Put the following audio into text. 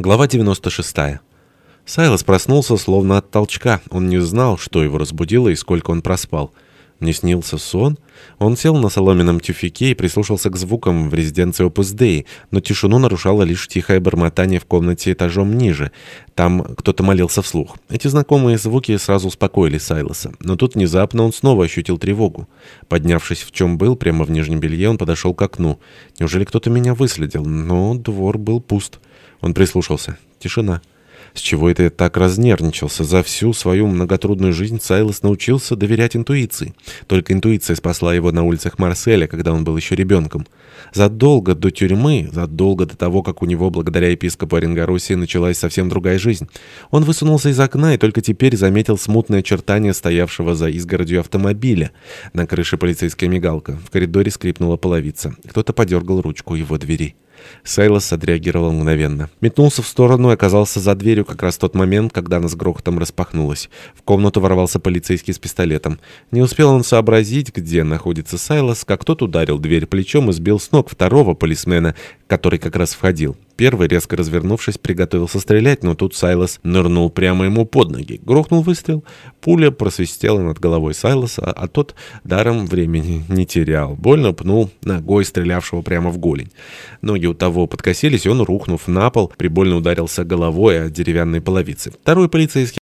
Глава 96. Сайлос проснулся словно от толчка. Он не знал, что его разбудило и сколько он проспал. Не снился сон? Он сел на соломенном тюфике и прислушался к звукам в резиденции Опус Dei, но тишину нарушало лишь тихое бормотание в комнате этажом ниже. Там кто-то молился вслух. Эти знакомые звуки сразу успокоили Сайлоса. Но тут внезапно он снова ощутил тревогу. Поднявшись в чем был, прямо в нижнем белье, он подошел к окну. Неужели кто-то меня выследил? Но двор был пуст. Он прислушался. Тишина. С чего это я так разнервничался? За всю свою многотрудную жизнь Сайлос научился доверять интуиции. Только интуиция спасла его на улицах Марселя, когда он был еще ребенком. Задолго до тюрьмы, задолго до того, как у него, благодаря епископу Оренгоросии, началась совсем другая жизнь. Он высунулся из окна и только теперь заметил смутное очертание стоявшего за изгородью автомобиля. На крыше полицейская мигалка. В коридоре скрипнула половица. Кто-то подергал ручку его двери. Сайлос отреагировал мгновенно. Метнулся в сторону и оказался за дверью как раз в тот момент, когда она с грохотом распахнулась. В комнату ворвался полицейский с пистолетом. Не успел он сообразить, где находится Сайлос, как тот ударил дверь плечом и сбил с ног второго полисмена, который как раз входил. Первый, резко развернувшись, приготовился стрелять, но тут Сайлос нырнул прямо ему под ноги. Грохнул выстрел. Пуля просвистела над головой Сайлоса, а тот даром времени не терял. Больно пнул ногой стрелявшего прямо в голень. Ноги у того подкосились, и он, рухнув на пол, прибольно ударился головой о деревянные половицы. Второй полицейский